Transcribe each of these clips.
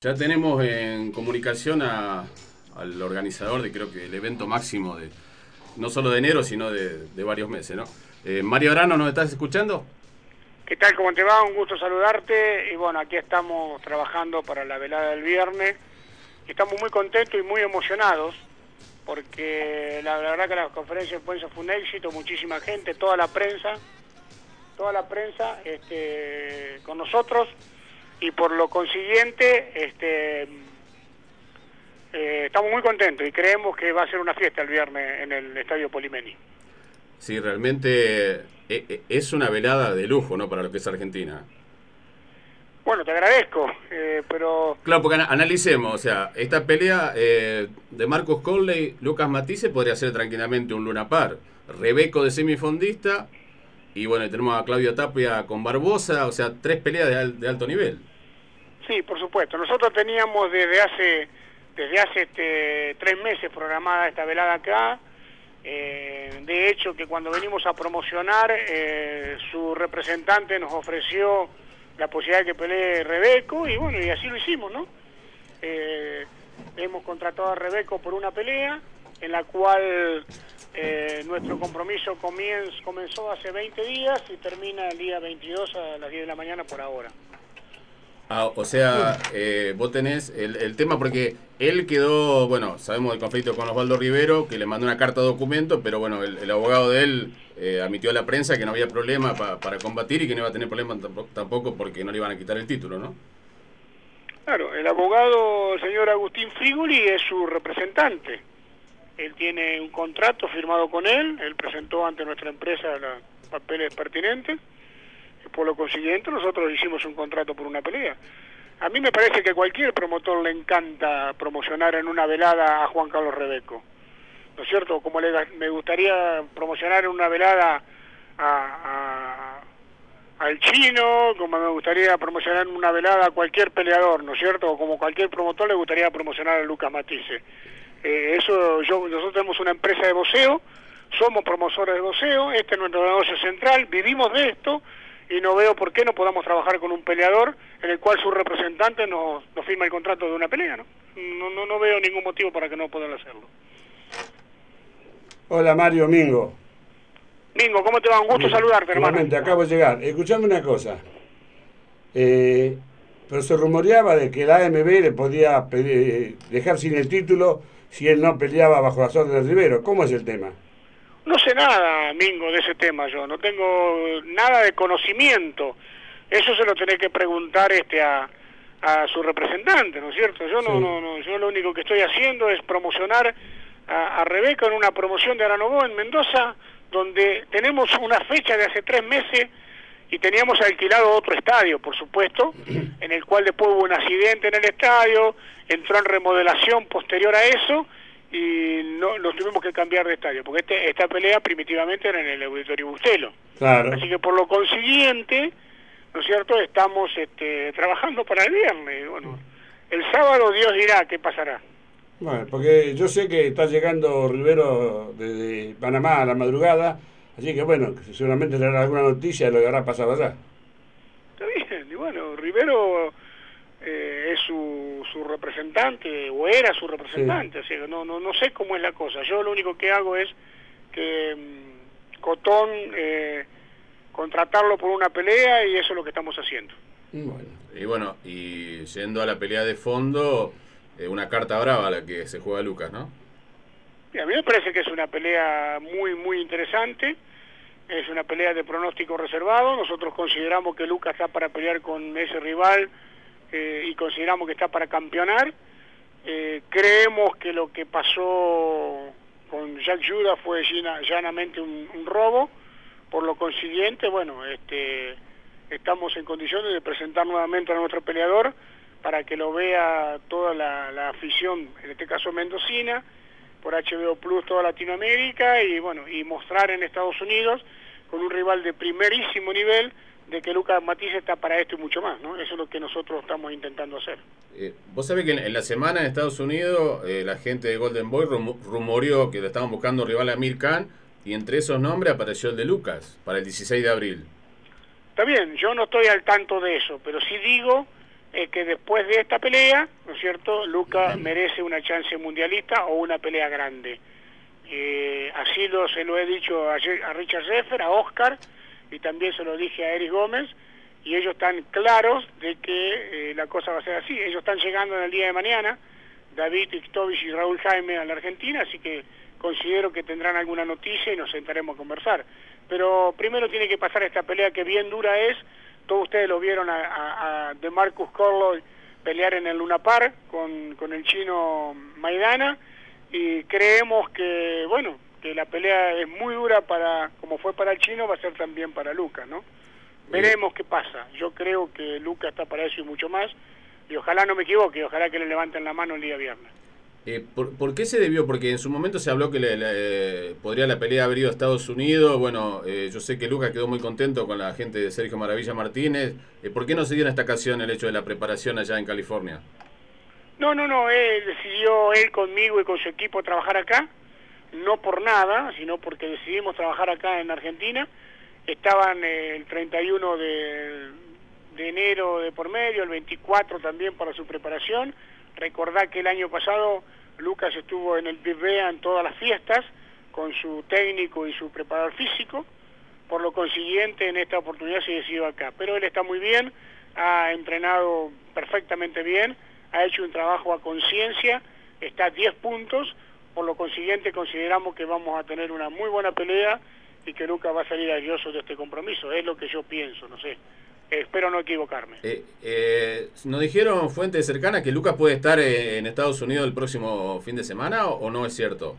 Ya tenemos en comunicación al organizador de creo que el evento máximo de no solo de enero, sino de, varios meses, ¿no? Eh, Mario Arano, ¿nos estás escuchando? ¿Qué tal? ¿Cómo te va? Un gusto saludarte. Y bueno, aquí estamos trabajando para la velada del viernes. Estamos muy contentos y muy emocionados porque la, verdad que la conferencia de prensa fue un éxito, muchísima gente, toda la prensa, toda la prensa este, con nosotros y por lo consiguiente este, eh, estamos muy contentos y creemos que va a ser una fiesta el viernes en el Estadio Polimeni. Sí, realmente eh, eh, es una velada de lujo, ¿no? Para lo que es Argentina. Bueno, te agradezco, pero... Claro, porque analicemos, o sea, esta pelea de Marcos Conley, Lucas Matisse podría ser tranquilamente un Luna Par. Rebeco de semifondista y bueno, tenemos a Claudio Tapia con Barbosa, o sea, tres peleas de, alto nivel. Sí, por supuesto. Nosotros teníamos desde hace desde hace este, tres meses programada esta velada acá. Eh, de hecho, que cuando venimos a promocionar, eh, su representante nos ofreció la posibilidad de que pelee Rebeco y bueno, y así lo hicimos, ¿no? Eh, hemos contratado a Rebeco por una pelea en la cual eh, nuestro compromiso comenzó hace 20 días y termina el día 22 a las 10 de la mañana por ahora. Ah, o sea, eh, vos tenés el, tema porque él quedó, bueno, sabemos del conflicto con Osvaldo Rivero, que le mandó una carta de documento, pero bueno, el, abogado de él eh, admitió a la prensa que no había problema para combatir y que no iba a tener problema tampoco porque no le iban a quitar el título, ¿no? Claro, el abogado, el señor Agustín Frigoli, es su representante él tiene un contrato firmado con él, él presentó ante nuestra empresa los papeles pertinentes, y por lo consiguiente nosotros hicimos un contrato por una pelea. A mí me parece que cualquier promotor le encanta promocionar en una velada a Juan Carlos Rebeco, ¿no es cierto? Como le, me gustaría promocionar en una velada a, al chino, como me gustaría promocionar en una velada a cualquier peleador, ¿no es cierto? O como cualquier promotor le gustaría promocionar a Lucas Matisse. Eh, eso yo, nosotros tenemos una empresa de voceo, somos promotores de voceo, este es nuestro negocio central, vivimos de esto y no veo por qué no podamos trabajar con un peleador en el cual su representante nos, firma el contrato de una pelea, ¿no? No, no, veo ningún motivo para que no puedan hacerlo. Hola Mario Mingo. Mingo, ¿cómo te va? Un gusto saludarte, hermano. acabo de llegar. Escuchame una cosa. Eh, pero se rumoreaba de que la AMB le podía dejar sin el título si él no peleaba bajo las órdenes de Rivero. ¿Cómo es el tema? No sé nada, Mingo, de ese tema yo. No tengo nada de conocimiento. Eso se lo tenés que preguntar este a, a su representante, ¿no es cierto? Yo no, no, no, yo lo único que estoy haciendo es promocionar a, a Rebeca en una promoción de Aranobó en Mendoza, donde tenemos una fecha de hace tres meses y teníamos alquilado otro estadio, por supuesto, en el cual después hubo un accidente en el estadio, entró en remodelación posterior a eso y no nos tuvimos que cambiar de estadio, porque este, esta pelea primitivamente era en el Auditorio Bustelo. Claro. Así que por lo consiguiente, ¿no es cierto?, estamos este, trabajando para el viernes. Bueno, el sábado Dios dirá qué pasará. Bueno, porque yo sé que está llegando Rivero desde Panamá a la madrugada, así que bueno, seguramente le dará alguna noticia de lo que habrá pasado allá. Está bien, y bueno, Rivero eh, es su, su representante o era su representante, así que no, no, no sé cómo es la cosa. Yo lo único que hago es que mm, Cotón eh, contratarlo por una pelea y eso es lo que estamos haciendo. Bueno. Y bueno, y yendo a la pelea de fondo, eh, una carta brava la que se juega Lucas, ¿no? A mí me parece que es una pelea muy, muy interesante. Es una pelea de pronóstico reservado. Nosotros consideramos que Lucas está para pelear con ese rival eh, y consideramos que está para campeonar. Eh, creemos que lo que pasó con Jack Judah fue llanamente un, robo, por lo consiguiente, bueno, este, estamos en condiciones de presentar nuevamente a nuestro peleador para que lo vea toda la, la afición, en este caso mendocina, por HBO Plus toda Latinoamérica y bueno, y mostrar en Estados Unidos con un rival de primerísimo nivel de que Lucas Matiz está para esto y mucho más, ¿no? Eso es lo que nosotros estamos intentando hacer. Eh, Vos sabés que en, la semana en Estados Unidos eh, la gente de Golden Boy rumoreó que le estaban buscando rival a Amir Khan y entre esos nombres apareció el de Lucas para el 16 de abril. Está bien, yo no estoy al tanto de eso, pero sí digo es que después de esta pelea, ¿no es cierto?, Luca merece una chance mundialista o una pelea grande. Eh, así lo, se lo he dicho a, a Richard Sheffer, a Oscar, y también se lo dije a Eric Gómez, y ellos están claros de que eh, la cosa va a ser así. Ellos están llegando en el día de mañana, David Ixtovich y Raúl Jaime a la Argentina, así que considero que tendrán alguna noticia y nos sentaremos a conversar. Pero primero tiene que pasar esta pelea que bien dura es, todos ustedes lo vieron a, de Marcus Corloy pelear en el Luna Park con, con el chino Maidana y creemos que, bueno, que la pelea es muy dura para, como fue para el chino, va a ser también para Lucas, ¿no? Veremos qué pasa. Yo creo que Lucas está para eso y mucho más. Y ojalá no me equivoque, ojalá que le levanten la mano el día viernes. Eh, ¿por, qué se debió? Porque en su momento se habló que le, podría la pelea haber ido a Estados Unidos. Bueno, eh, yo sé que Lucas quedó muy contento con la gente de Sergio Maravilla Martínez. Eh, ¿Por qué no se dio en esta ocasión el hecho de la preparación allá en California? No, no, no. Él decidió él conmigo y con su equipo trabajar acá. No por nada, sino porque decidimos trabajar acá en Argentina. Estaban el 31 de, de enero de por medio, el 24 también para su preparación. Recordá que el año pasado Lucas estuvo en el BBA en todas las fiestas con su técnico y su preparador físico, por lo consiguiente en esta oportunidad se decidió acá. Pero él está muy bien, ha entrenado perfectamente bien, ha hecho un trabajo a conciencia, está a 10 puntos, por lo consiguiente consideramos que vamos a tener una muy buena pelea y que Lucas va a salir airoso de este compromiso, es lo que yo pienso, no sé. Espero no equivocarme. Eh, eh, ¿Nos dijeron fuentes cercanas que Lucas puede estar eh, en Estados Unidos el próximo fin de semana o, no es cierto?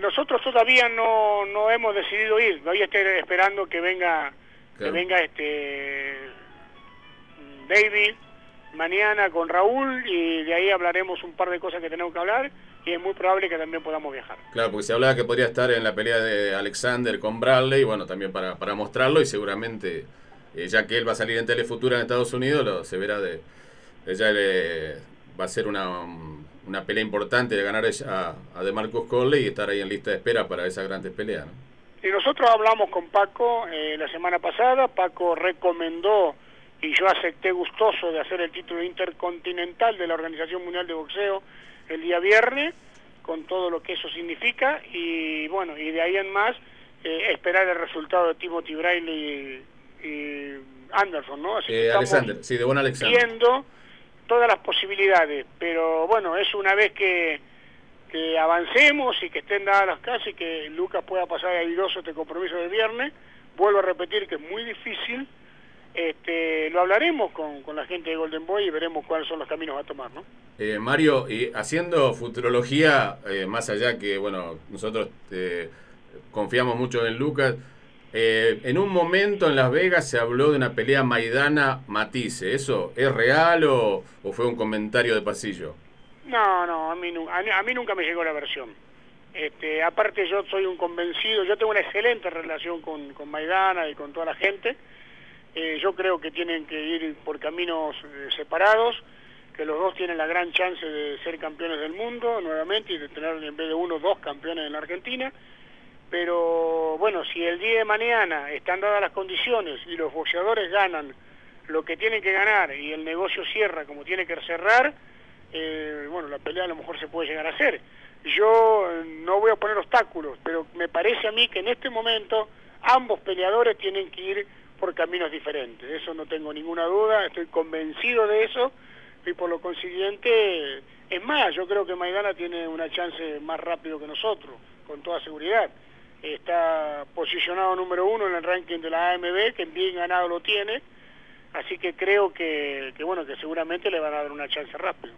nosotros todavía no, no hemos decidido ir. Todavía estoy esperando que venga que venga este David mañana con Raúl y de ahí hablaremos un par de cosas que tenemos que hablar y es muy probable que también podamos viajar. Claro, porque se hablaba que podría estar en la pelea de Alexander con Bradley, bueno, también para, para mostrarlo y seguramente, eh, ya que él va a salir en Telefutura en Estados Unidos, lo, se verá de... Ella le, va a ser una, una pelea importante de ganar a, a DeMarcus Corley y estar ahí en lista de espera para esa grandes pelea, ¿no? Y nosotros hablamos con Paco eh, la semana pasada, Paco recomendó y yo acepté gustoso de hacer el título intercontinental de la Organización Mundial de Boxeo el día viernes, con todo lo que eso significa, y bueno, y de ahí en más, eh, esperar el resultado de Timothy Briley y, Anderson, ¿no? Así eh, Alexander, sí, de buen Alexander. Viendo todas las posibilidades, pero bueno, es una vez que, que avancemos y que estén dadas las casas y que Lucas pueda pasar airoso este compromiso del viernes, vuelvo a repetir que es muy difícil, este, lo hablaremos con, con, la gente de Golden Boy y veremos cuáles son los caminos a tomar, ¿no? Eh, Mario, y haciendo futurología, eh, más allá que, bueno, nosotros eh, confiamos mucho en Lucas, en un momento en Las Vegas se habló de una pelea Maidana-Matice, ¿eso es real o, fue un comentario de pasillo? No, no, a mí, a mí nunca me llegó la versión. Este, aparte yo soy un convencido, yo tengo una excelente relación con, con Maidana y con toda la gente, eh, yo creo que tienen que ir por caminos eh, separados, que los dos tienen la gran chance de ser campeones del mundo nuevamente y de tener en vez de uno dos campeones en la Argentina. Pero bueno, si el día de mañana están dadas las condiciones y los boxeadores ganan lo que tienen que ganar y el negocio cierra como tiene que cerrar, eh, bueno, la pelea a lo mejor se puede llegar a hacer. Yo no voy a poner obstáculos, pero me parece a mí que en este momento ambos peleadores tienen que ir por caminos diferentes. Eso no tengo ninguna duda, estoy convencido de eso y por lo consiguiente, es más, yo creo que Maidana tiene una chance más rápido que nosotros, con toda seguridad. Está posicionado número uno en el ranking de la AMB, que bien ganado lo tiene, así que creo que, bueno, que seguramente le van a dar una chance rápido.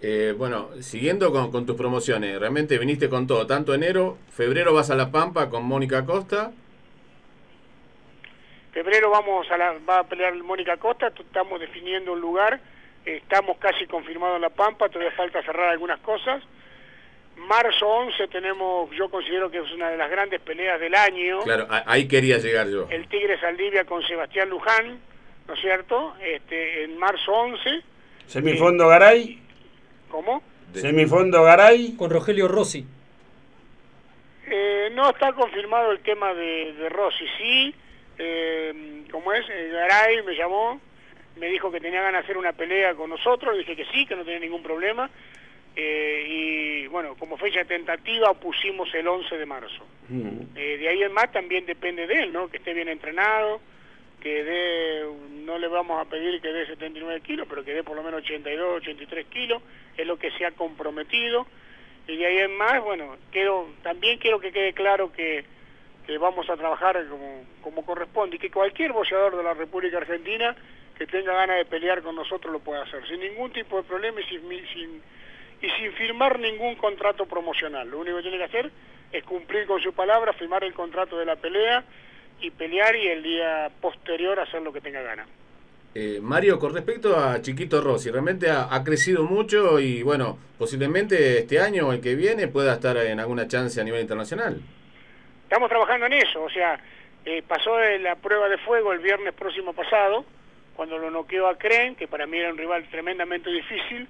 Eh, bueno, siguiendo con, con, tus promociones, realmente viniste con todo, tanto enero, febrero vas a La Pampa con Mónica Costa Febrero vamos a la, va a pelear Mónica Costa, estamos definiendo un lugar, estamos casi confirmados en La Pampa, todavía falta cerrar algunas cosas. Marzo 11 tenemos, yo considero que es una de las grandes peleas del año. Claro, ahí quería llegar yo. El Tigre Saldivia con Sebastián Luján, ¿no es cierto? Este, en marzo 11. Semifondo Garay. ¿Cómo? Semifondo Garay. Con Rogelio Rossi. Eh, no está confirmado el tema de, de Rossi, sí eh, como es, eh, Garay me llamó, me dijo que tenía ganas de hacer una pelea con nosotros, dije que sí, que no tenía ningún problema. Eh, y bueno, como fecha tentativa pusimos el 11 de marzo. Mm. Eh, de ahí en más también depende de él, ¿no? Que esté bien entrenado, que dé, no le vamos a pedir que dé 79 kilos, pero que dé por lo menos 82, 83 kilos, es lo que se ha comprometido. Y de ahí en más, bueno, quiero, también quiero que quede claro que, que vamos a trabajar como, como corresponde y que cualquier boxeador de la República Argentina que tenga ganas de pelear con nosotros lo puede hacer, sin ningún tipo de problema y sin, sin y sin firmar ningún contrato promocional. Lo único que tiene que hacer es cumplir con su palabra, firmar el contrato de la pelea y pelear y el día posterior hacer lo que tenga gana. Eh, Mario, con respecto a Chiquito Rossi, realmente ha, crecido mucho y bueno, posiblemente este año o el que viene pueda estar en alguna chance a nivel internacional. Estamos trabajando en eso, o sea, eh, pasó la prueba de fuego el viernes próximo pasado, cuando lo noqueó a Cren, que para mí era un rival tremendamente difícil,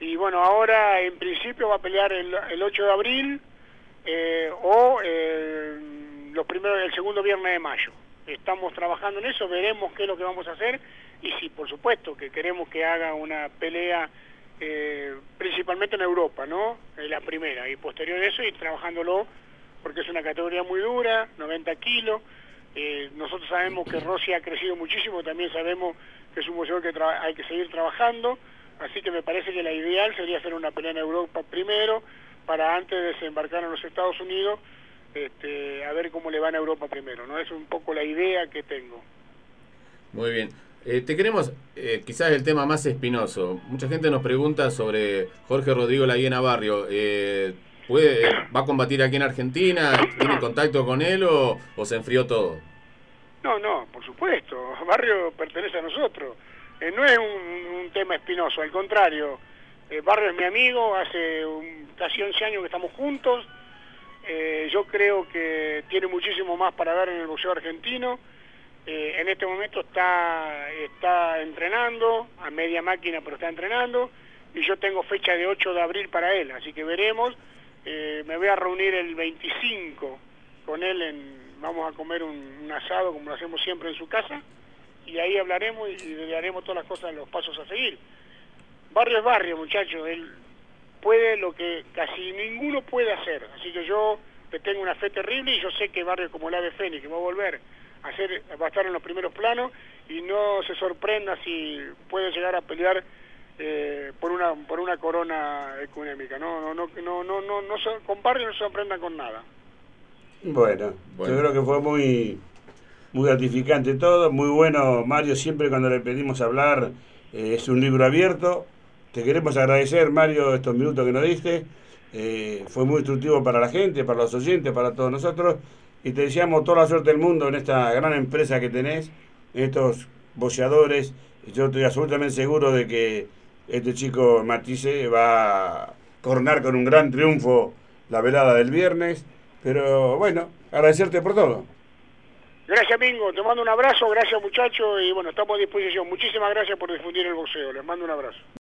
y bueno, ahora en principio va a pelear el, el 8 de abril eh, o eh, los primeros, el segundo viernes de mayo. Estamos trabajando en eso, veremos qué es lo que vamos a hacer y sí, por supuesto, que queremos que haga una pelea eh, principalmente en Europa, ¿no? La primera y posterior a eso y trabajándolo porque es una categoría muy dura, 90 kilos. nosotros sabemos que Rossi ha crecido muchísimo, también sabemos que es un boxeador que hay que seguir trabajando. Así que me parece que la ideal sería hacer una pelea en Europa primero, para antes de desembarcar en los Estados Unidos, este, a ver cómo le va en Europa primero. no Es un poco la idea que tengo. Muy bien. Eh, te queremos, eh, quizás el tema más espinoso. Mucha gente nos pregunta sobre Jorge Rodrigo Laguena Barrio. Eh, ¿puede, ¿Va a combatir aquí en Argentina? ¿Tiene contacto con él o, se enfrió todo? No, no, por supuesto. Barrio pertenece a nosotros. Eh, no es un, tema espinoso, al contrario, eh, Barrio es mi amigo, hace casi 11 años que estamos juntos, eh, yo creo que tiene muchísimo más para dar en el boxeo argentino, en este momento está, está entrenando, a media máquina pero está entrenando, y yo tengo fecha de 8 de abril para él, así que veremos, me voy a reunir el 25 con él, en, vamos a comer un asado como lo hacemos siempre en su casa, y ahí hablaremos y, le haremos todas las cosas, los pasos a seguir. Barrio es barrio, muchachos, él puede lo que casi ninguno puede hacer, así que yo le tengo una fe terrible y yo sé que Barrio como el Ave Fénix, que va a volver a, hacer, va a estar en los primeros planos y no se sorprenda si puede llegar a pelear eh, por una por una corona económica no no no no no no, no con Barrio no se sorprenda con nada. Bueno, bueno, yo creo que fue muy muy gratificante todo, muy bueno Mario, siempre cuando le pedimos hablar eh, es un libro abierto. Te queremos agradecer Mario estos minutos que nos diste, eh, fue muy instructivo para la gente, para los oyentes, para todos nosotros. Y te deseamos toda la suerte del mundo en esta gran empresa que tenés, en estos boceadores. Yo estoy absolutamente seguro de que este chico Matisse va a coronar con un gran triunfo la velada del viernes, pero bueno, agradecerte por todo. Gracias, Mingo. Te mando un abrazo. Gracias, muchachos. Y bueno, estamos a disposición. Muchísimas gracias por difundir el boxeo. Les mando un abrazo.